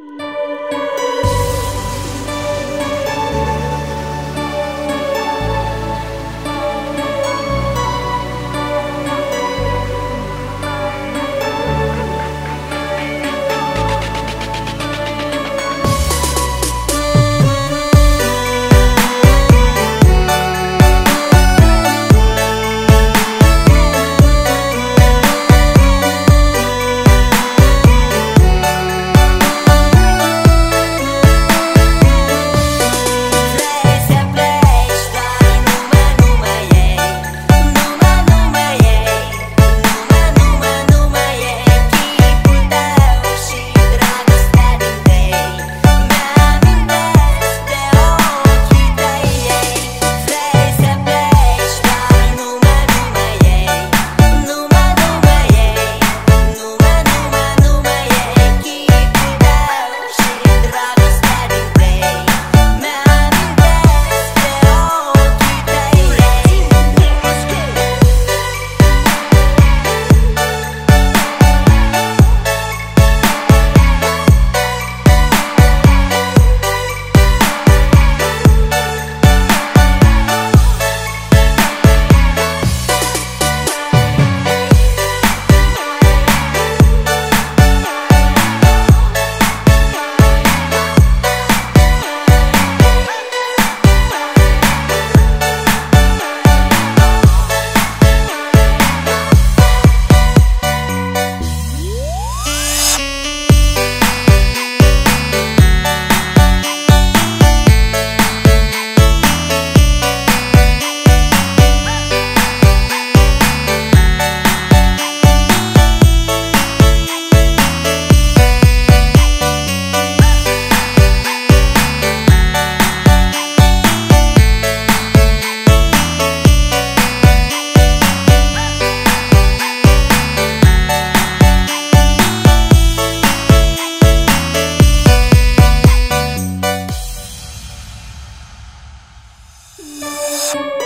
Mm. Yes.